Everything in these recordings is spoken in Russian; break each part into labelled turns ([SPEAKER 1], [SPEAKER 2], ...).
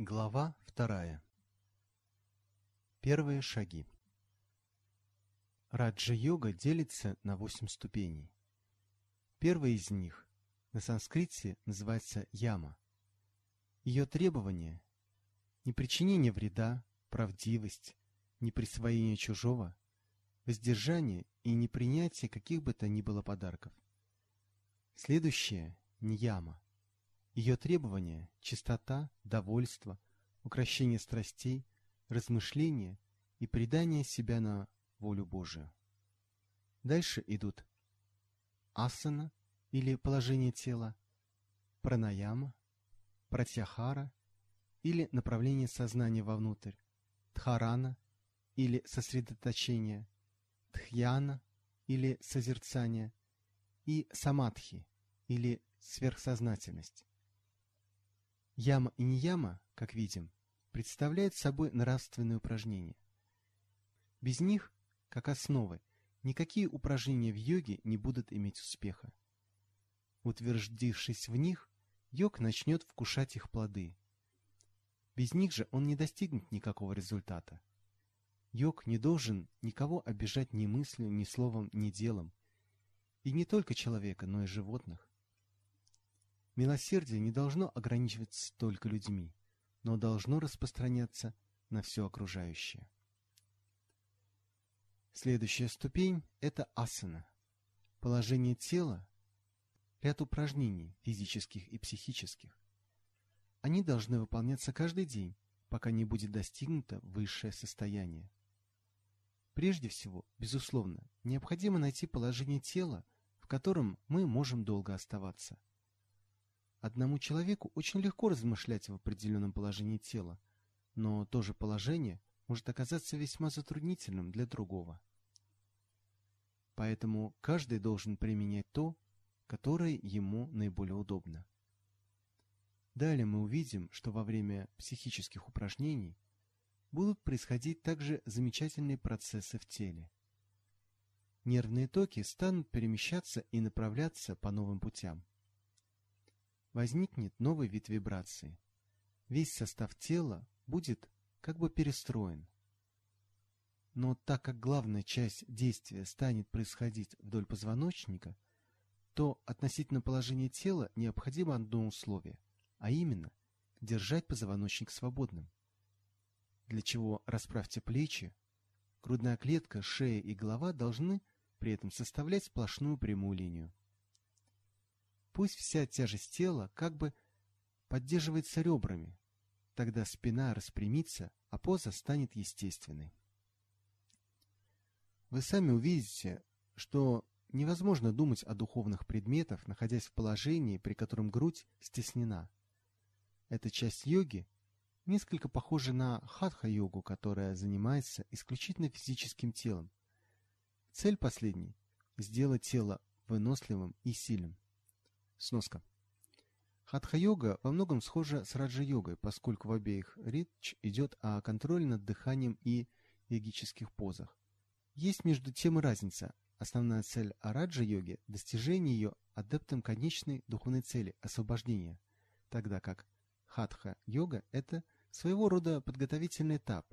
[SPEAKER 1] Глава вторая. Первые шаги. Раджа-йога делится на восемь ступеней. Первая из них на санскрите называется яма. Ее требования – непричинение вреда, правдивость, неприсвоение чужого, воздержание и непринятие каких бы то ни было подарков. Следующее – ньяма – ее требования – чистота, довольство, укращение страстей, размышление и предание себя на волю Божию. Дальше идут асана или положение тела, пранаяма, пратьяхара или направление сознания вовнутрь, дхарана или сосредоточение, дхьяна или созерцание и самадхи или сверхсознательность. Яма и нияма, как видим, представляют собой нравственные упражнения. Без них, как основы, никакие упражнения в йоге не будут иметь успеха. Утвердившись в них, йог начнет вкушать их плоды. Без них же он не достигнет никакого результата. Йог не должен никого обижать ни мыслью, ни словом, ни делом. И не только человека, но и животных. Милосердие не должно ограничиваться только людьми, но должно распространяться на все окружающее. Следующая ступень – это асана. Положение тела, ряд упражнений, физических и психических. Они должны выполняться каждый день, пока не будет достигнуто высшее состояние. Прежде всего, безусловно, необходимо найти положение тела, в котором мы можем долго оставаться. Одному человеку очень легко размышлять в определенном положении тела, но то же положение может оказаться весьма затруднительным для другого. Поэтому каждый должен применять то, которое ему наиболее удобно. Далее мы увидим, что во время психических упражнений будут происходить также замечательные процессы в теле. Нервные токи станут перемещаться и направляться по новым путям возникнет новый вид вибрации. Весь состав тела будет как бы перестроен. Но так как главная часть действия станет происходить вдоль позвоночника, то относительно положения тела необходимо одно условие, а именно держать позвоночник свободным. Для чего расправьте плечи, грудная клетка, шея и голова должны при этом составлять сплошную прямую линию. Пусть вся тяжесть тела как бы поддерживается ребрами. Тогда спина распрямится, а поза станет естественной. Вы сами увидите, что невозможно думать о духовных предметах, находясь в положении, при котором грудь стеснена. Эта часть йоги несколько похожа на хатха-йогу, которая занимается исключительно физическим телом. Цель последней – сделать тело выносливым и сильным. Сноска. Хатха-йога во многом схожа с раджа-йогой, поскольку в обеих речь идет о контроле над дыханием и йогических позах. Есть между тем и разница. Основная цель раджа-йоги – достижение ее адептом конечной духовной цели – освобождения, тогда как хатха-йога – это своего рода подготовительный этап,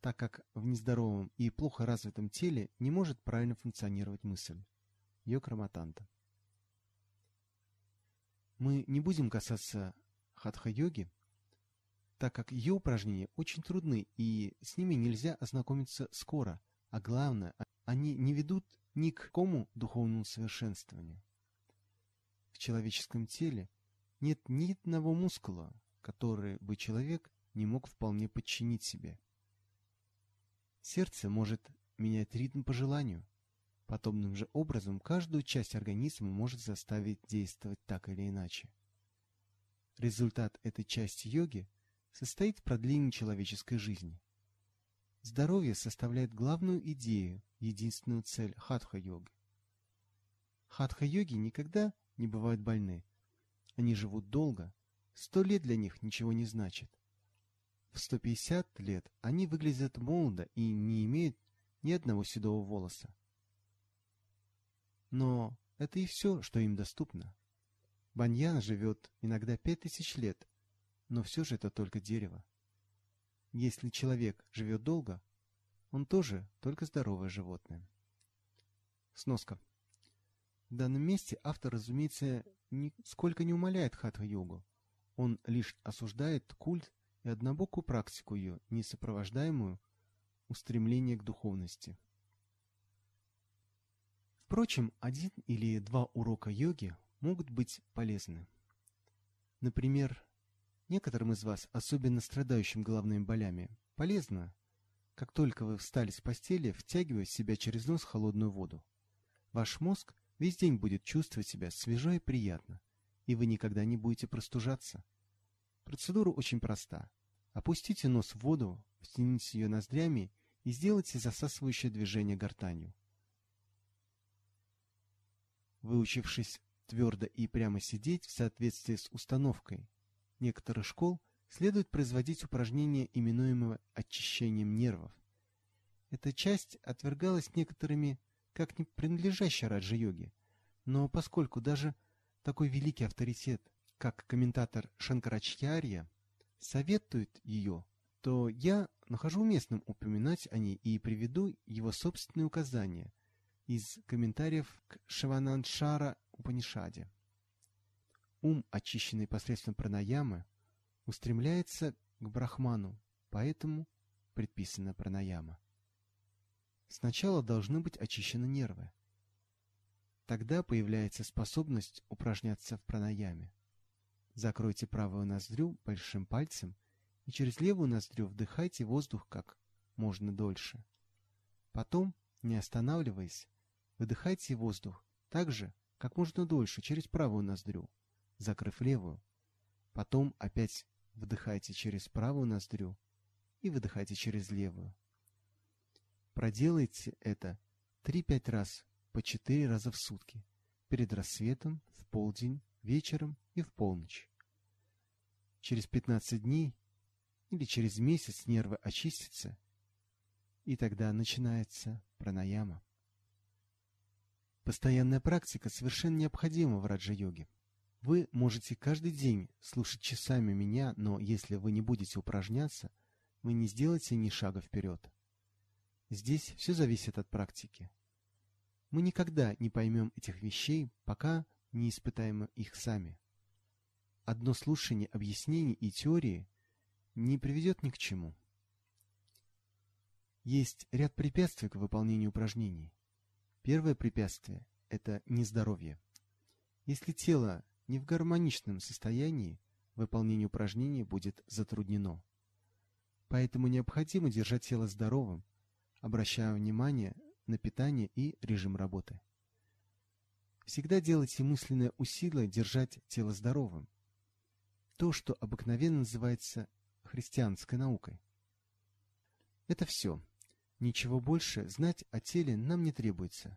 [SPEAKER 1] так как в нездоровом и плохо развитом теле не может правильно функционировать мысль. Йокраматанта. Мы не будем касаться хатха-йоги, так как ее упражнения очень трудны и с ними нельзя ознакомиться скоро, а главное, они не ведут ни к кому духовному совершенствованию. В человеческом теле нет ни одного мускула, который бы человек не мог вполне подчинить себе. Сердце может менять ритм по желанию, Подобным же образом каждую часть организма может заставить действовать так или иначе. Результат этой части йоги состоит в продлении человеческой жизни. Здоровье составляет главную идею, единственную цель хатха-йоги. Хатха-йоги никогда не бывают больны. Они живут долго, сто лет для них ничего не значит. В 150 лет они выглядят молодо и не имеют ни одного седого волоса. Но это и все, что им доступно. Баньян живет иногда пять тысяч лет, но все же это только дерево. Если человек живет долго, он тоже только здоровое животное. Сноска. В данном месте автор, разумеется, нисколько не умаляет хатха-йогу. Он лишь осуждает культ и однобокую практику ее, не сопровождаемую устремление к духовности. Впрочем, один или два урока йоги могут быть полезны. Например, некоторым из вас, особенно страдающим головными болями, полезно, как только вы встали с постели, втягивая в себя через нос холодную воду. Ваш мозг весь день будет чувствовать себя свежо и приятно, и вы никогда не будете простужаться. Процедура очень проста. Опустите нос в воду, втяните ее ноздрями и сделайте засасывающее движение гортанью. Выучившись твердо и прямо сидеть в соответствии с установкой некоторых школ, следует производить упражнение, именуемое очищением нервов. Эта часть отвергалась некоторыми как не принадлежащая раджа-йоге. Но поскольку даже такой великий авторитет, как комментатор Шанкарачьярья, советует ее, то я нахожу уместным упоминать о ней и приведу его собственные указания из комментариев к Шивананшара Упанишаде. Ум, очищенный посредством пранаямы, устремляется к брахману, поэтому предписана пранаяма. Сначала должны быть очищены нервы. Тогда появляется способность упражняться в пранаяме. Закройте правую ноздрю большим пальцем и через левую ноздрю вдыхайте воздух как можно дольше. Потом, не останавливаясь, выдыхайте воздух так же, как можно дольше через правую ноздрю, закрыв левую. Потом опять вдыхайте через правую ноздрю и выдыхайте через левую. Проделайте это 3-5 раз по 4 раза в сутки, перед рассветом, в полдень, вечером и в полночь. Через 15 дней или через месяц нервы очистятся, и тогда начинается пранаяма. Постоянная практика совершенно необходима в раджа-йоге. Вы можете каждый день слушать часами меня, но если вы не будете упражняться, вы не сделаете ни шага вперед. Здесь все зависит от практики. Мы никогда не поймем этих вещей, пока не испытаем их сами. Одно слушание объяснений и теории не приведет ни к чему. Есть ряд препятствий к выполнению упражнений. Первое препятствие – это нездоровье. Если тело не в гармоничном состоянии, выполнение упражнений будет затруднено. Поэтому необходимо держать тело здоровым, обращая внимание на питание и режим работы. Всегда делайте мысленное усилие держать тело здоровым. То, что обыкновенно называется христианской наукой. Это все. Ничего больше знать о теле нам не требуется.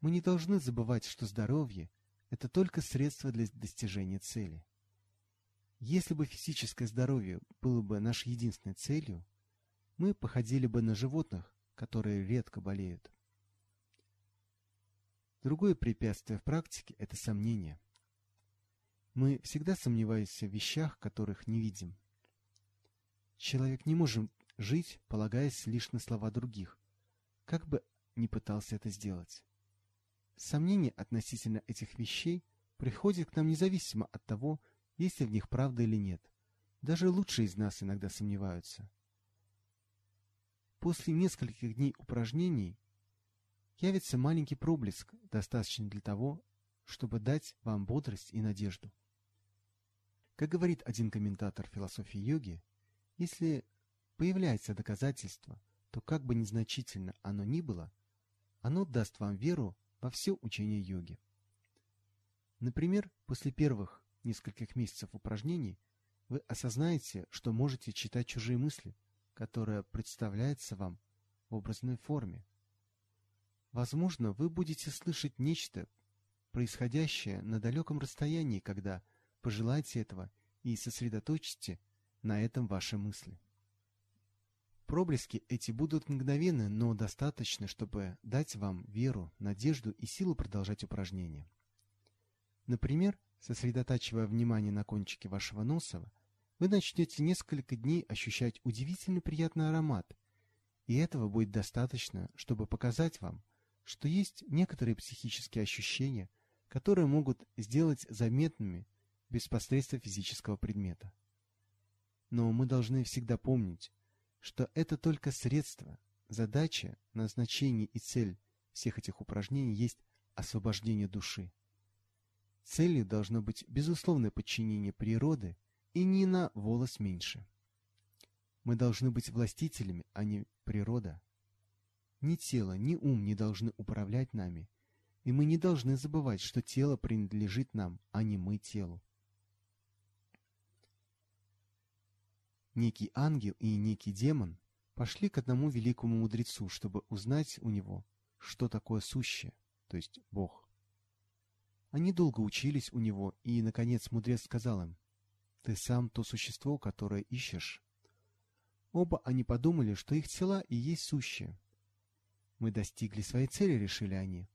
[SPEAKER 1] Мы не должны забывать, что здоровье – это только средство для достижения цели. Если бы физическое здоровье было бы нашей единственной целью, мы походили бы на животных, которые редко болеют. Другое препятствие в практике – это сомнение. Мы всегда сомневаемся в вещах, которых не видим. Человек не может жить, полагаясь лишь на слова других, как бы ни пытался это сделать. Сомнение относительно этих вещей приходит к нам независимо от того, есть ли в них правда или нет. Даже лучшие из нас иногда сомневаются. После нескольких дней упражнений явится маленький проблеск, достаточный для того, чтобы дать вам бодрость и надежду. Как говорит один комментатор философии йоги, если появляется доказательство, то как бы незначительно оно ни было, оно даст вам веру во все учение йоги. Например, после первых нескольких месяцев упражнений вы осознаете, что можете читать чужие мысли – которая представляется вам в образной форме. Возможно, вы будете слышать нечто, происходящее на далеком расстоянии, когда пожелаете этого и сосредоточите на этом ваши мысли. Проблески эти будут мгновенны, но достаточно, чтобы дать вам веру, надежду и силу продолжать упражнение. Например, сосредотачивая внимание на кончике вашего носа, вы начнете несколько дней ощущать удивительно приятный аромат, и этого будет достаточно, чтобы показать вам, что есть некоторые психические ощущения, которые могут сделать заметными без посредства физического предмета. Но мы должны всегда помнить, что это только средство, задача, назначение и цель всех этих упражнений есть освобождение души. Целью должно быть безусловное подчинение природы и ни на волос меньше. Мы должны быть властителями, а не природа. Ни тело, ни ум не должны управлять нами, и мы не должны забывать, что тело принадлежит нам, а не мы телу. Некий ангел и некий демон пошли к одному великому мудрецу, чтобы узнать у него, что такое сущее, то есть Бог. Они долго учились у него, и, наконец, мудрец сказал им, «Ты сам то существо, которое ищешь». Оба они подумали, что их тела и есть сущее. «Мы достигли своей цели», — решили они.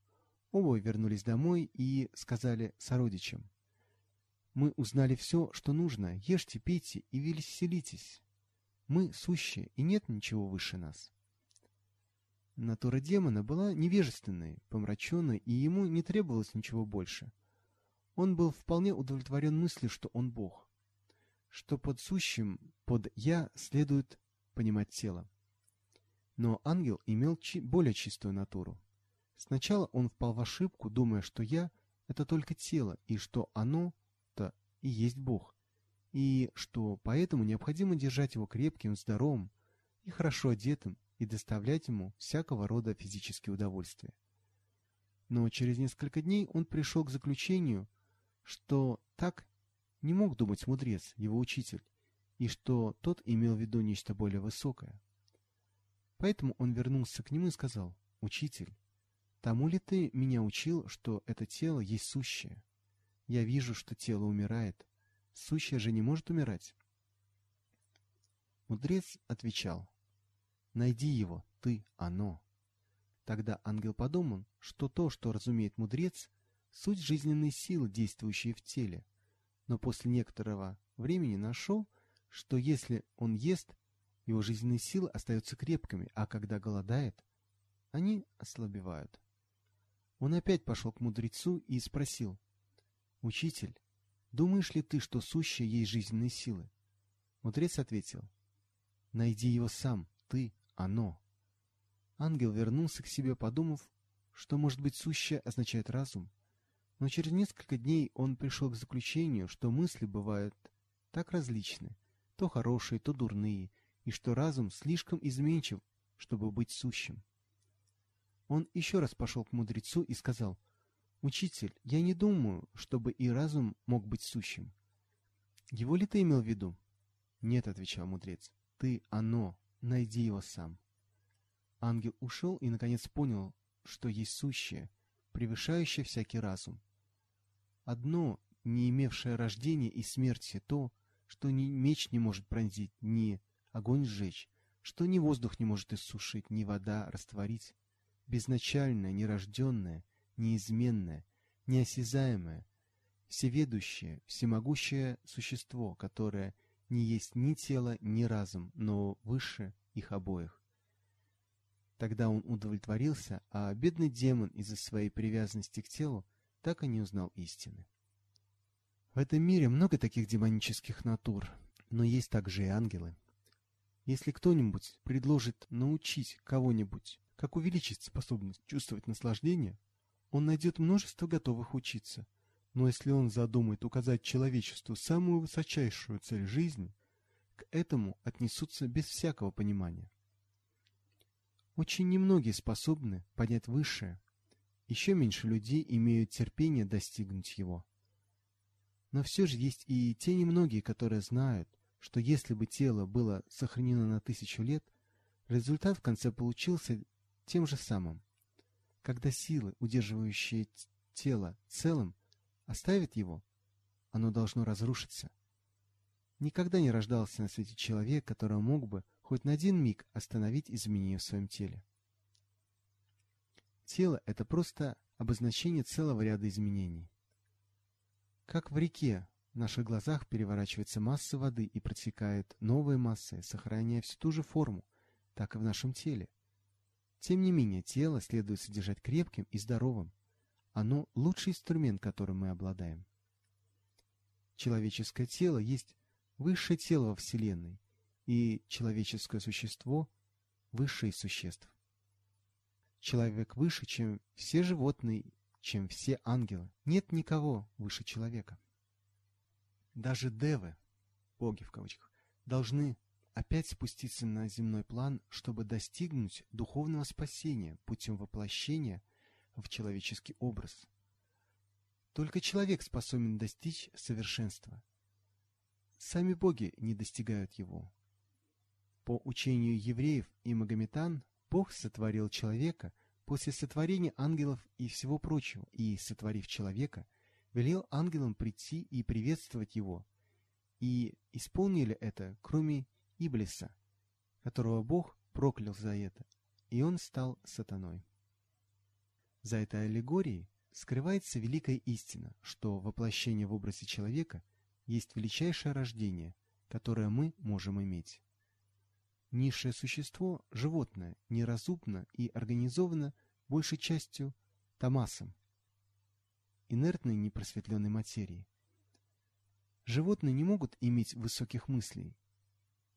[SPEAKER 1] Оба вернулись домой и сказали сородичам, «Мы узнали все, что нужно, ешьте, пейте и веселитесь. Мы сущие, и нет ничего выше нас». Натура демона была невежественной, помраченной, и ему не требовалось ничего больше. Он был вполне удовлетворен мыслью, что он Бог, что под сущим, под «я» следует понимать тело. Но ангел имел чи более чистую натуру. Сначала он впал в ошибку, думая, что «я» — это только тело, и что оно-то и есть Бог, и что поэтому необходимо держать его крепким, здоровым и хорошо одетым, и доставлять ему всякого рода физические удовольствия. Но через несколько дней он пришел к заключению, что так не мог думать мудрец, его учитель, и что тот имел в виду нечто более высокое. Поэтому он вернулся к нему и сказал, «Учитель, тому ли ты меня учил, что это тело есть сущее? Я вижу, что тело умирает. Сущее же не может умирать». Мудрец отвечал, Найди его, ты, оно. Тогда ангел подумал, что то, что разумеет мудрец, суть жизненной силы, действующей в теле, но после некоторого времени нашел, что если он ест, его жизненные силы остаются крепкими, а когда голодает, они ослабевают. Он опять пошел к мудрецу и спросил, «Учитель, думаешь ли ты, что сущее есть жизненные силы?» Мудрец ответил, «Найди его сам, ты, оно. Ангел вернулся к себе, подумав, что, может быть, сущее означает разум. Но через несколько дней он пришел к заключению, что мысли бывают так различны, то хорошие, то дурные, и что разум слишком изменчив, чтобы быть сущим. Он еще раз пошел к мудрецу и сказал, «Учитель, я не думаю, чтобы и разум мог быть сущим». «Его ли ты имел в виду?» «Нет», — отвечал мудрец, — «ты — оно, Найди его сам. Ангел ушел и, наконец, понял, что есть сущее, превышающее всякий разум. Одно, не имевшее рождения и смерти, то, что ни меч не может пронзить, ни огонь сжечь, что ни воздух не может иссушить, ни вода растворить, безначальное, нерожденное, неизменное, неосязаемое, всеведущее, всемогущее существо, которое не есть ни тело, ни разум, но выше их обоих. Тогда он удовлетворился, а бедный демон из-за своей привязанности к телу так и не узнал истины. В этом мире много таких демонических натур, но есть также и ангелы. Если кто-нибудь предложит научить кого-нибудь, как увеличить способность чувствовать наслаждение, он найдет множество готовых учиться, но если он задумает указать человечеству самую высочайшую цель жизни, к этому отнесутся без всякого понимания. Очень немногие способны понять высшее, еще меньше людей имеют терпение достигнуть его. Но все же есть и те немногие, которые знают, что если бы тело было сохранено на тысячу лет, результат в конце получился тем же самым. Когда силы, удерживающие тело целым, оставит его, оно должно разрушиться. Никогда не рождался на свете человек, который мог бы хоть на один миг остановить изменения в своем теле. Тело – это просто обозначение целого ряда изменений. Как в реке в наших глазах переворачивается масса воды и протекает новая масса, сохраняя всю ту же форму, так и в нашем теле. Тем не менее, тело следует содержать крепким и здоровым. Оно – лучший инструмент, которым мы обладаем. Человеческое тело есть высшее тело во Вселенной, и человеческое существо – высшее из существ. Человек выше, чем все животные, чем все ангелы. Нет никого выше человека. Даже девы, боги в кавычках, должны опять спуститься на земной план, чтобы достигнуть духовного спасения путем воплощения в человеческий образ. Только человек способен достичь совершенства. Сами боги не достигают его. По учению евреев и магометан, Бог сотворил человека после сотворения ангелов и всего прочего, и, сотворив человека, велел ангелам прийти и приветствовать его, и исполнили это, кроме Иблиса, которого Бог проклял за это, и он стал сатаной. За этой аллегорией скрывается великая истина, что воплощение в образе человека есть величайшее рождение, которое мы можем иметь. Низшее существо, животное, неразумно и организовано большей частью тамасом, инертной непросветленной материи. Животные не могут иметь высоких мыслей,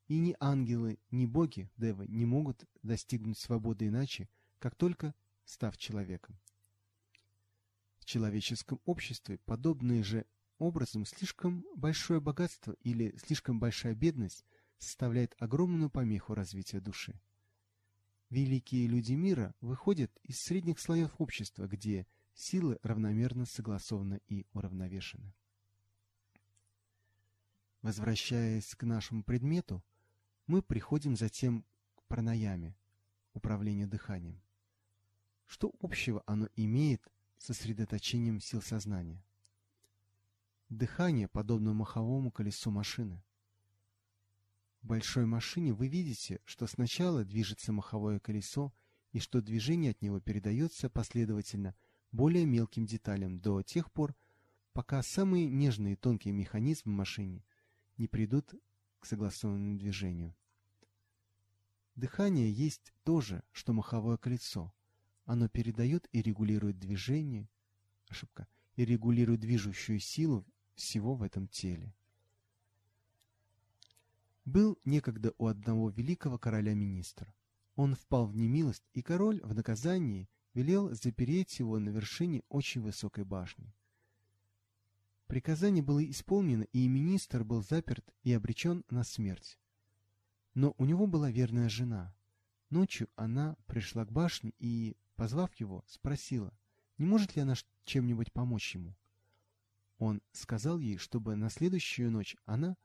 [SPEAKER 1] и ни ангелы, ни боги, девы, не могут достигнуть свободы иначе, как только став человеком. В человеческом обществе подобные же образом слишком большое богатство или слишком большая бедность составляет огромную помеху развития души. Великие люди мира выходят из средних слоев общества, где силы равномерно согласованы и уравновешены. Возвращаясь к нашему предмету, мы приходим затем к пранаяме, управлению дыханием. Что общего оно имеет с сосредоточением сил сознания? Дыхание подобно маховому колесу машины. В большой машине вы видите, что сначала движется маховое колесо и что движение от него передается последовательно – более мелким деталям до тех пор, пока самые нежные и тонкие механизмы машине не придут к согласованному движению. Дыхание есть то же, что маховое колесо. Оно передает и регулирует движение, ошибка, и регулирует движущую силу всего в этом теле. Был некогда у одного великого короля министр. Он впал в немилость, и король в наказании велел запереть его на вершине очень высокой башни. Приказание было исполнено, и министр был заперт и обречен на смерть. Но у него была верная жена. Ночью она пришла к башне и, позвав его, спросила, не может ли она чем-нибудь помочь ему. Он сказал ей, чтобы на следующую ночь она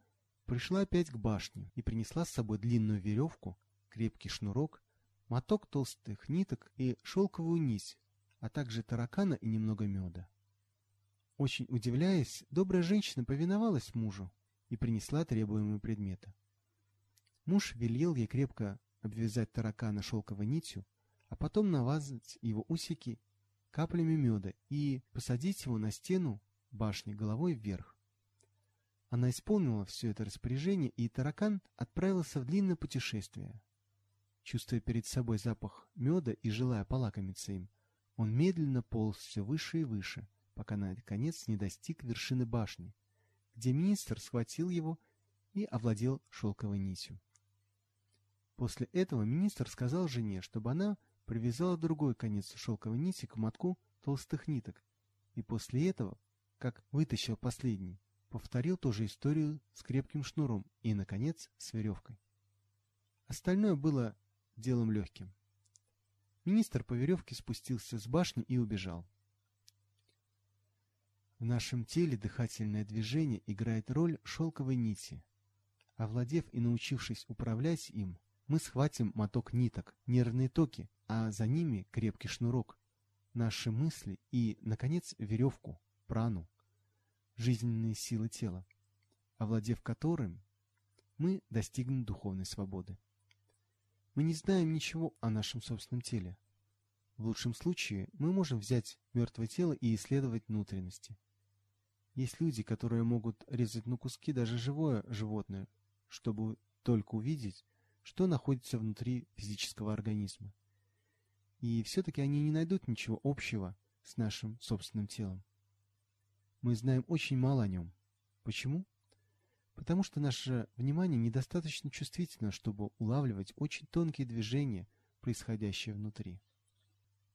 [SPEAKER 1] пришла опять к башне и принесла с собой длинную веревку, крепкий шнурок моток толстых ниток и шелковую нить, а также таракана и немного меда. Очень удивляясь, добрая женщина повиновалась мужу и принесла требуемые предметы. Муж велел ей крепко обвязать таракана шелковой нитью, а потом навазать его усики каплями меда и посадить его на стену башни головой вверх. Она исполнила все это распоряжение, и таракан отправился в длинное путешествие, Чувствуя перед собой запах меда и желая полакомиться им, он медленно полз все выше и выше, пока наконец не достиг вершины башни, где министр схватил его и овладел шелковой нитью. После этого министр сказал жене, чтобы она привязала другой конец шелковой нити к мотку толстых ниток, и после этого, как вытащил последний, повторил ту же историю с крепким шнуром и, наконец, с веревкой. Остальное было делом легким. Министр по веревке спустился с башни и убежал. В нашем теле дыхательное движение играет роль шелковой нити. Овладев и научившись управлять им, мы схватим моток ниток, нервные токи, а за ними крепкий шнурок, наши мысли и, наконец, веревку, прану, жизненные силы тела, овладев которым мы достигнем духовной свободы. Мы не знаем ничего о нашем собственном теле. В лучшем случае мы можем взять мертвое тело и исследовать внутренности. Есть люди, которые могут резать на куски даже живое животное, чтобы только увидеть, что находится внутри физического организма. И все-таки они не найдут ничего общего с нашим собственным телом. Мы знаем очень мало о нем. Почему? Потому что наше внимание недостаточно чувствительно, чтобы улавливать очень тонкие движения, происходящие внутри.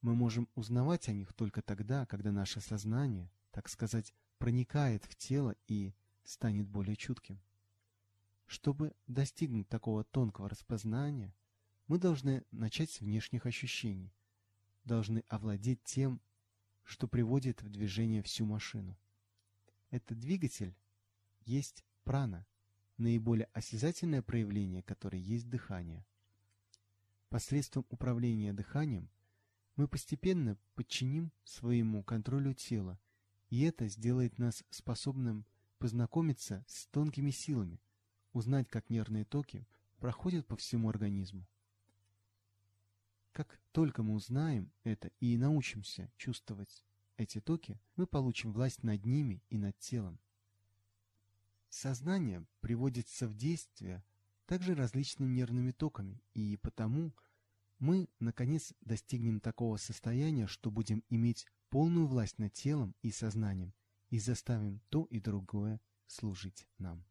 [SPEAKER 1] Мы можем узнавать о них только тогда, когда наше сознание, так сказать, проникает в тело и станет более чутким. Чтобы достигнуть такого тонкого распознания, мы должны начать с внешних ощущений, должны овладеть тем, что приводит в движение всю машину. Этот двигатель есть прана, наиболее осязательное проявление которой есть дыхание. Посредством управления дыханием мы постепенно подчиним своему контролю тело, и это сделает нас способным познакомиться с тонкими силами, узнать, как нервные токи проходят по всему организму. Как только мы узнаем это и научимся чувствовать эти токи, мы получим власть над ними и над телом. Сознание приводится в действие также различными нервными токами, и потому мы, наконец, достигнем такого состояния, что будем иметь полную власть над телом и сознанием и заставим то и другое служить нам.